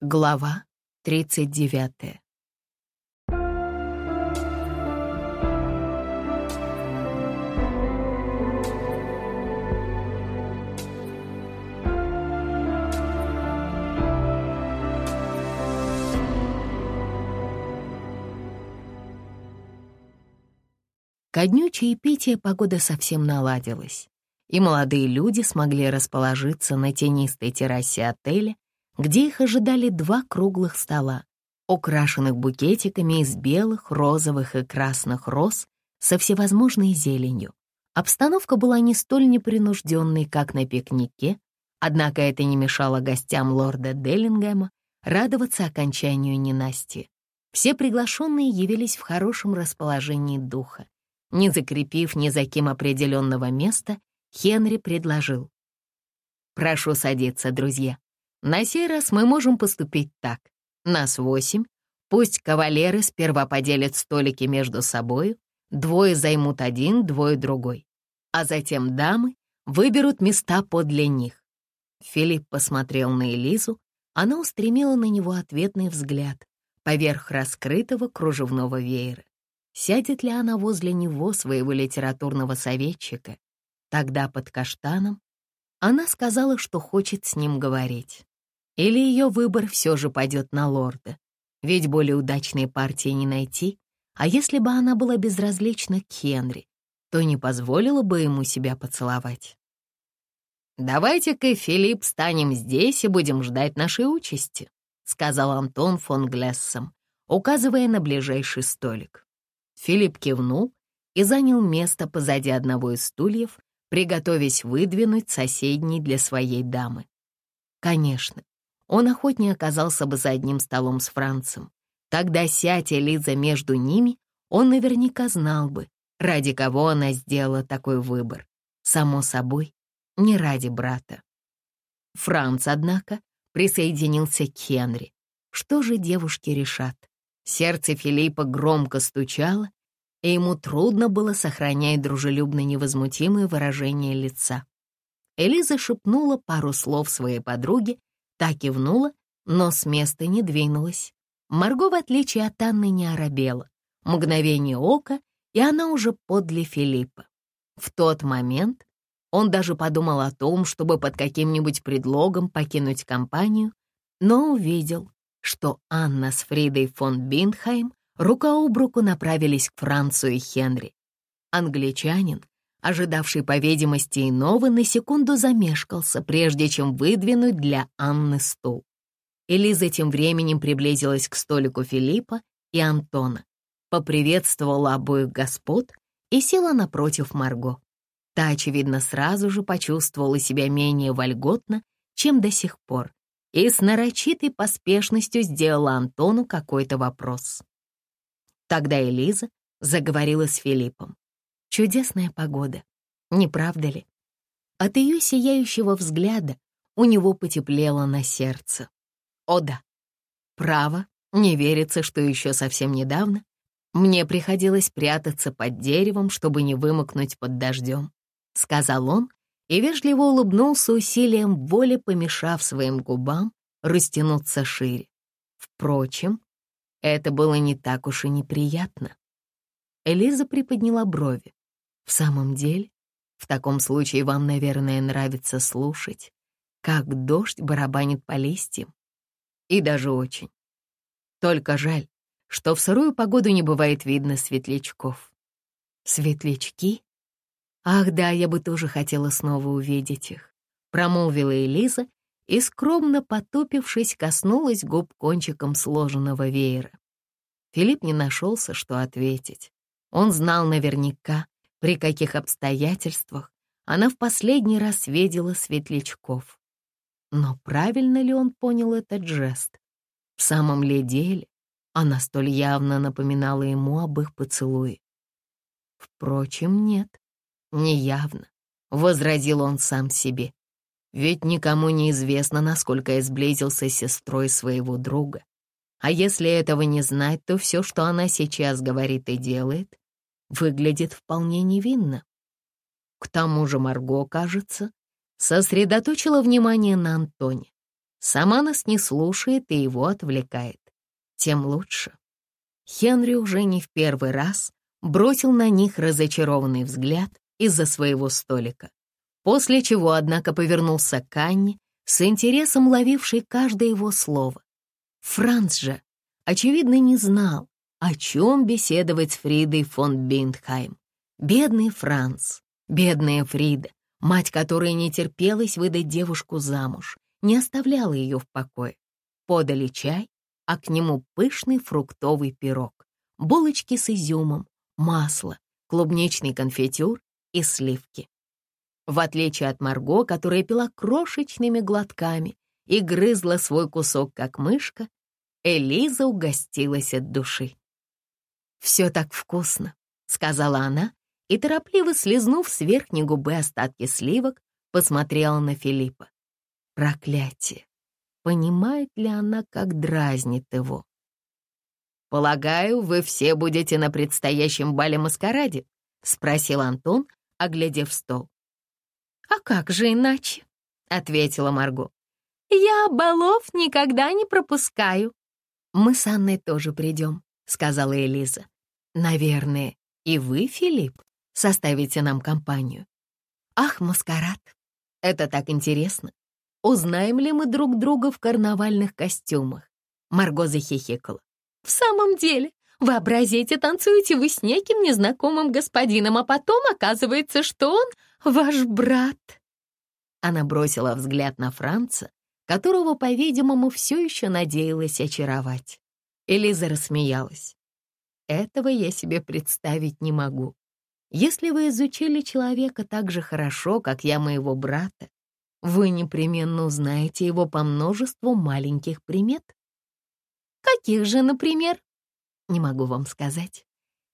Глава 39 Ко дню чаепития погода совсем наладилась, и молодые люди смогли расположиться на тенистой террасе отеля, где их ожидали два круглых стола, украшенных букетиками из белых, розовых и красных роз со всевозможной зеленью. Обстановка была не столь непринужденной, как на пикнике, однако это не мешало гостям лорда Деллингема радоваться окончанию ненастья. Все приглашенные явились в хорошем расположении духа. Не закрепив ни за кем определенного места, Хенри предложил. «Прошу садиться, друзья. На сей раз мы можем поступить так. Нас восемь. Пусть кавалеры сперва поделят столики между собою, двое займут один, двое другой. А затем дамы выберут места подле них. Филипп посмотрел на Элизу, она устремила на него ответный взгляд поверх раскрытого кружевного веера. Сядет ли она возле него, своего литературного советчика? Тогда под каштаном она сказала, что хочет с ним говорить. Или ее выбор все же пойдет на лорда, ведь более удачной партии не найти, а если бы она была безразлична к Хенри, то не позволила бы ему себя поцеловать. «Давайте-ка, Филипп, станем здесь и будем ждать нашей участи», сказал Антон фон Глессом, указывая на ближайший столик. Филипп кивнул и занял место позади одного из стульев, приготовясь выдвинуть соседний для своей дамы. Конечно, он охотнее оказался бы за одним столом с Францем. Тогда, сядя Лиза между ними, он наверняка знал бы, ради кого она сделала такой выбор. Само собой, не ради брата. Франц, однако, присоединился к Хенри. Что же девушки решат? Сердце Филиппа громко стучало, и ему трудно было сохранять дружелюбно невозмутимое выражение лица. Элиза шепнула пару слов своей подруге, та кивнула, но с места не двинулась. Марго, в отличие от Анны, не оробела. Мгновение ока, и она уже подле Филиппа. В тот момент он даже подумал о том, чтобы под каким-нибудь предлогом покинуть компанию, но увидел, что Анна с Фридой фон Бинхайм рука об руку направились к Францу и Хенри. Англичанин, ожидавший, по видимости, иного, на секунду замешкался, прежде чем выдвинуть для Анны стул. Элиза тем временем приблизилась к столику Филиппа и Антона, поприветствовала обоих господ и села напротив Марго. Та, очевидно, сразу же почувствовала себя менее вольготно, чем до сих пор, и с нарочитой поспешностью сделала Антону какой-то вопрос. Тогда Элиза заговорила с Филиппом. Чудесная погода, не правда ли? От ее сияющего взгляда у него потеплело на сердце. О да, право, не верится, что еще совсем недавно мне приходилось прятаться под деревом, чтобы не вымокнуть под дождем, сказал он и вежливо улыбнулся усилием воли, помешав своим губам растянуться шире. Впрочем, это было не так уж и неприятно. Элиза приподняла брови. В самом деле, в таком случае вам, наверное, нравится слушать, как дождь барабанит по листьям. И даже очень. Только жаль, что в сырую погоду не бывает видно светлячков. Светлячки? Ах да, я бы тоже хотела снова увидеть их, промолвила Элиза и, скромно потупившись, коснулась губ кончиком сложенного веера. Филипп не нашелся, что ответить. Он знал наверняка, при каких обстоятельствах она в последний раз видела светлячков. Но правильно ли он понял этот жест? В самом ли деле она столь явно напоминала ему об их поцелуе? Впрочем, нет. «Неявно», — возразил он сам себе. «Ведь никому не известно, насколько я сблизился с сестрой своего друга. А если этого не знать, то все, что она сейчас говорит и делает, выглядит вполне невинно. К тому же Марго, кажется, сосредоточила внимание на Антоне. Сама нас не слушает и его отвлекает. Тем лучше. Хенри уже не в первый раз бросил на них разочарованный взгляд из-за своего столика, после чего, однако, повернулся к Анне, с интересом ловившей каждое его слово. Франц же, очевидно, не знал, о чем беседовать с Фридой фон Биндхайм. Бедный Франц, бедная Фрида, мать которой не терпелась выдать девушку замуж, не оставляла ее в покое. Подали чай, а к нему пышный фруктовый пирог, булочки с изюмом, масло, клубничный конфетюр и сливки. В отличие от Марго, которая пила крошечными глотками и грызла свой кусок, как мышка, Элиза угостилась от души. «Все так вкусно», — сказала она, и, торопливо слезнув с верхней губы остатки сливок, посмотрела на Филиппа. Проклятие! Понимает ли она, как дразнит его? «Полагаю, вы все будете на предстоящем бале-маскараде?» — спросил Антон, оглядев стол. «А как же иначе?» — ответила Марго. «Я балов никогда не пропускаю». «Мы с Анной тоже придем», — сказала Элиза. «Наверное, и вы, Филипп, составите нам компанию». «Ах, маскарад! Это так интересно! Узнаем ли мы друг друга в карнавальных костюмах?» Марго захихикала. «В самом деле, вообразите, танцуете вы с неким незнакомым господином, а потом оказывается, что он ваш брат». Она бросила взгляд на Франца, которого, по-видимому, все еще надеялась очаровать. Элиза рассмеялась. «Этого я себе представить не могу. Если вы изучили человека так же хорошо, как я моего брата, вы непременно узнаете его по множеству маленьких примет. Каких же, например? Не могу вам сказать.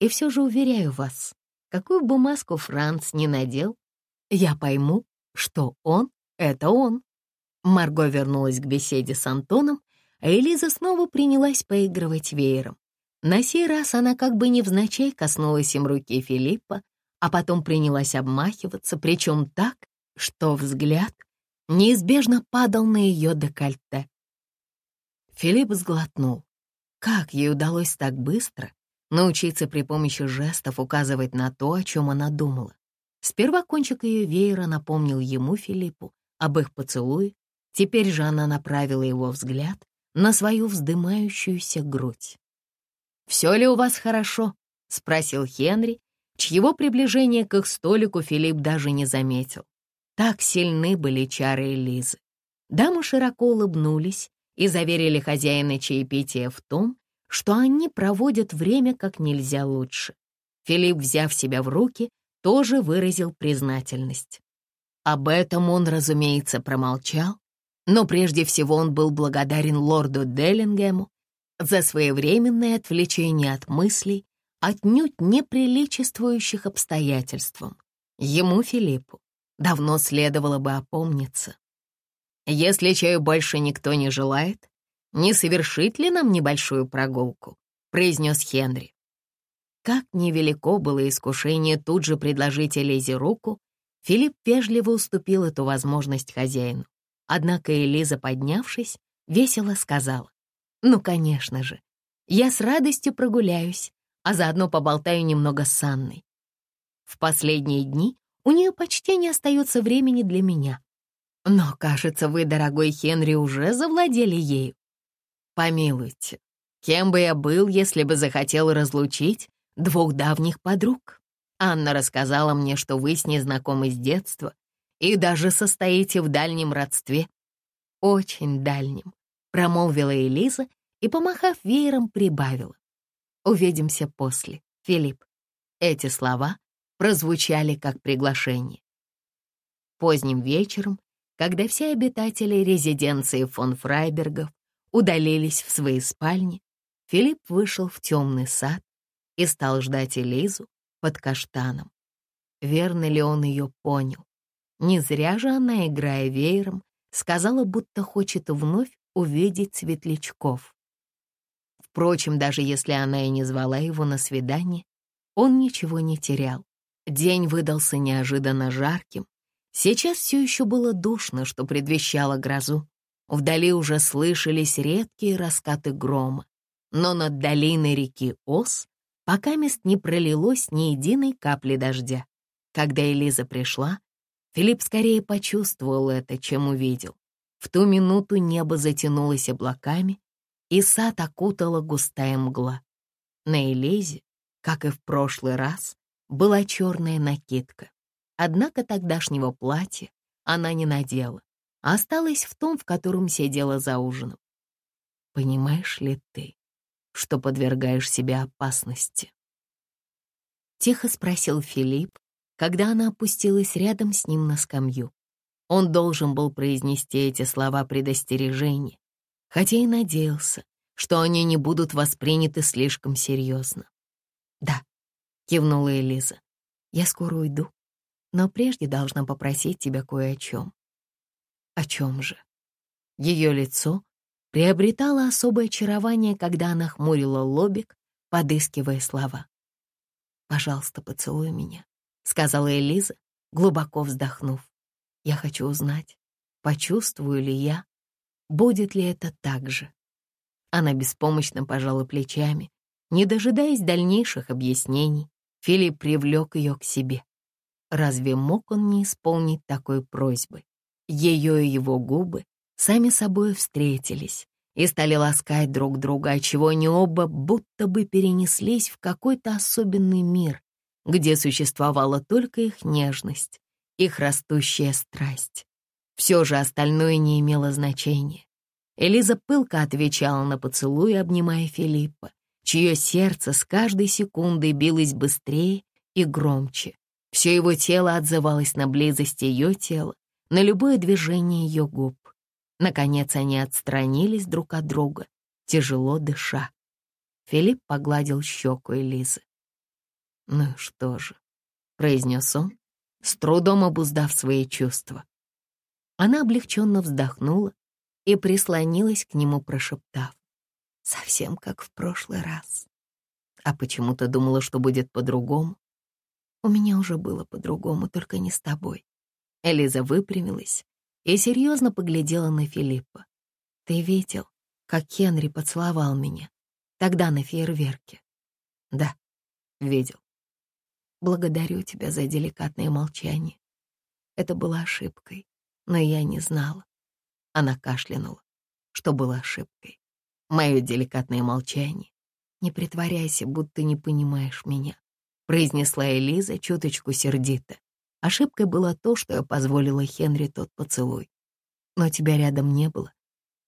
И все же уверяю вас, какую бы маску Франц не надел, я пойму, что он — это он. Марго вернулась к беседе с Антоном, а Элиза снова принялась поигрывать веером. На сей раз она как бы невзначай коснулась им руки Филиппа, а потом принялась обмахиваться, причем так, что взгляд неизбежно падал на ее декольте. Филипп сглотнул. Как ей удалось так быстро научиться при помощи жестов указывать на то, о чем она думала? Сперва кончик ее веера напомнил ему, Филиппу, об их поцелуе, теперь же она направила его взгляд на свою вздымающуюся грудь. «Все ли у вас хорошо?» — спросил Хенри, чьего приближения к их столику Филипп даже не заметил. Так сильны были чары Элизы. Дамы широко улыбнулись и заверили хозяина чаепития в том, что они проводят время как нельзя лучше. Филипп, взяв себя в руки, тоже выразил признательность. Об этом он, разумеется, промолчал, но прежде всего он был благодарен лорду Деллингему за своевременное отвлечение от мыслей, отнюдь не приличествующих обстоятельствам. Ему, Филиппу, давно следовало бы опомниться. Если чаю больше никто не желает, не совершить ли нам небольшую прогулку? произнес Хенри. Как невелико было искушение тут же предложить Элизе руку, Филипп вежливо уступил эту возможность хозяину. Однако Элиза, поднявшись, весело сказала, «Ну, конечно же, я с радостью прогуляюсь, а заодно поболтаю немного с Анной. В последние дни у нее почти не остается времени для меня. Но, кажется, вы, дорогой Хенри, уже завладели ею. Помилуйте, кем бы я был, если бы захотел разлучить двух давних подруг? Анна рассказала мне, что вы с ней знакомы с детства и даже состоите в дальнем родстве. Очень дальнем, промолвила Элиза и, помахав веером, прибавила. Увидимся после, Филипп. Эти слова прозвучали как приглашение. Поздним вечером, когда все обитатели резиденции фон Фрайбергов удалились в свои спальни, Филипп вышел в темный сад и стал ждать Элизу под каштаном. Верно ли он ее понял? Не зря же она, играя веером, сказала, будто хочет вновь увидеть светлячков. Впрочем, даже если она и не звала его на свидание, он ничего не терял. День выдался неожиданно жарким. Сейчас все еще было душно, что предвещало грозу. Вдали уже слышались редкие раскаты грома, но над долиной реки Ос пока мест не пролилось ни единой капли дождя. Когда Элиза пришла, Филипп скорее почувствовал это, чем увидел. В ту минуту небо затянулось облаками, и сад окутала густая мгла. На Элизе, как и в прошлый раз, была черная накидка. Однако тогдашнего платья она не надела, а осталась в том, в котором сидела за ужином. Понимаешь ли ты, что подвергаешь себя опасности? Тихо спросил Филипп, когда она опустилась рядом с ним на скамью. Он должен был произнести эти слова предостережения, хотя и надеялся, что они не будут восприняты слишком серьезно. «Да», — кивнула Элиза, — «я скоро уйду, но прежде должна попросить тебя кое о чем». «О чем же?» Ее лицо приобретало особое очарование, когда она хмурила лобик, подыскивая слова. «Пожалуйста, поцелуй меня», — сказала Элиза, глубоко вздохнув. «Я хочу узнать, почувствую ли я, будет ли это так же». Она беспомощно пожала плечами. Не дожидаясь дальнейших объяснений, Филипп привлек ее к себе. Разве мог он не исполнить такой просьбы? Ее и его губы сами собой встретились и стали ласкать друг друга, отчего они оба будто бы перенеслись в какой-то особенный мир, где существовала только их нежность, их растущая страсть. Все же остальное не имело значения. Элиза пылко отвечала на поцелуй, обнимая Филиппа, чье сердце с каждой секундой билось быстрее и громче. Все его тело отзывалось на близость ее тела, на любое движение ее губ. Наконец они отстранились друг от друга, тяжело дыша. Филипп погладил щеку Элизы. «Ну что же», — произнес он, с трудом обуздав свои чувства. Она облегченно вздохнула и прислонилась к нему, прошептав. Совсем как в прошлый раз. А почему-то думала, что будет по-другому. У меня уже было по-другому, только не с тобой. Элиза выпрямилась и серьезно поглядела на Филиппа. Ты видел, как Хенри поцеловал меня? Тогда на фейерверке. Да, видел. Благодарю тебя за деликатное молчание. Это было ошибкой, но я не знала. Она кашлянула, что было ошибкой. Мое деликатное молчание. «Не притворяйся, будто не понимаешь меня», — произнесла Элиза чуточку сердито. Ошибкой было то, что я позволила Хенри тот поцелуй. Но тебя рядом не было,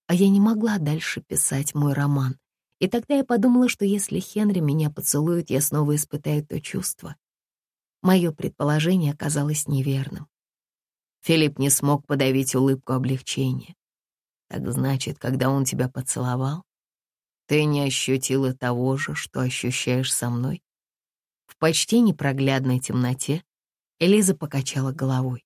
а я не могла дальше писать мой роман. И тогда я подумала, что если Хенри меня поцелует, я снова испытаю то чувство. Мое предположение оказалось неверным. Филипп не смог подавить улыбку облегчения. Так значит, когда он тебя поцеловал, ты не ощутила того же, что ощущаешь со мной? В почти непроглядной темноте Элиза покачала головой.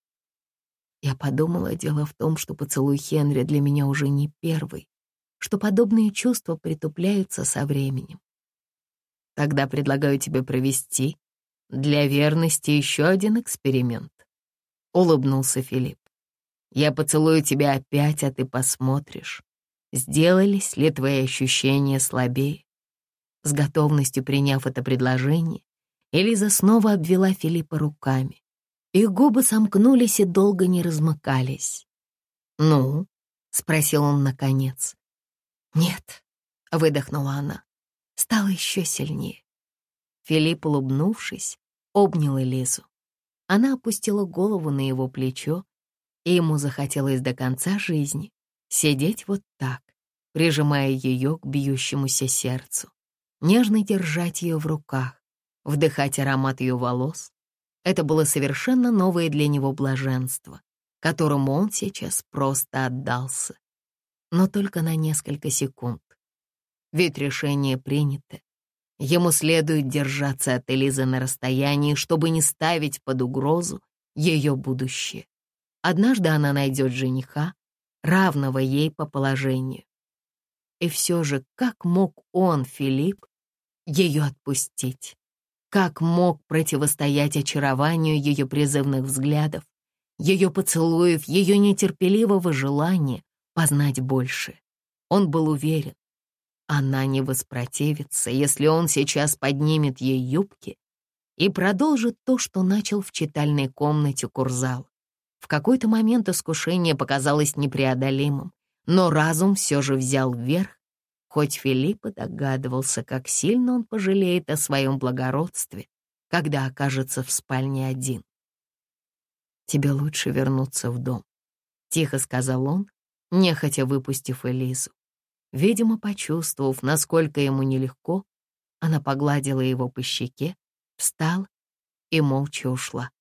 Я подумала, дело в том, что поцелуй Хенри для меня уже не первый, что подобные чувства притупляются со временем. Тогда предлагаю тебе провести для верности еще один эксперимент. Улыбнулся Филипп. Я поцелую тебя опять, а ты посмотришь, сделались ли твои ощущения слабее. С готовностью приняв это предложение, Элиза снова обвела Филиппа руками. Их губы сомкнулись и долго не размыкались. «Ну?» — спросил он наконец. «Нет», — выдохнула она. Стало еще сильнее. Филипп, улыбнувшись, обнял Элизу. Она опустила голову на его плечо и ему захотелось до конца жизни сидеть вот так, прижимая ее к бьющемуся сердцу, нежно держать ее в руках, вдыхать аромат ее волос. Это было совершенно новое для него блаженство, которому он сейчас просто отдался. Но только на несколько секунд. Ведь решение принято. Ему следует держаться от Элизы на расстоянии, чтобы не ставить под угрозу ее будущее. Однажды она найдет жениха, равного ей по положению. И все же, как мог он, Филипп, ее отпустить? Как мог противостоять очарованию ее призывных взглядов, ее поцелуев, ее нетерпеливого желания познать больше. Он был уверен, она не воспротивится, если он сейчас поднимет ей юбки и продолжит то, что начал в читальной комнате Курзал. В какой-то момент искушение показалось непреодолимым, но разум все же взял вверх, хоть Филипп и догадывался, как сильно он пожалеет о своем благородстве, когда окажется в спальне один. «Тебе лучше вернуться в дом», — тихо сказал он, нехотя выпустив Элизу. Видимо, почувствовав, насколько ему нелегко, она погладила его по щеке, встала и молча ушла.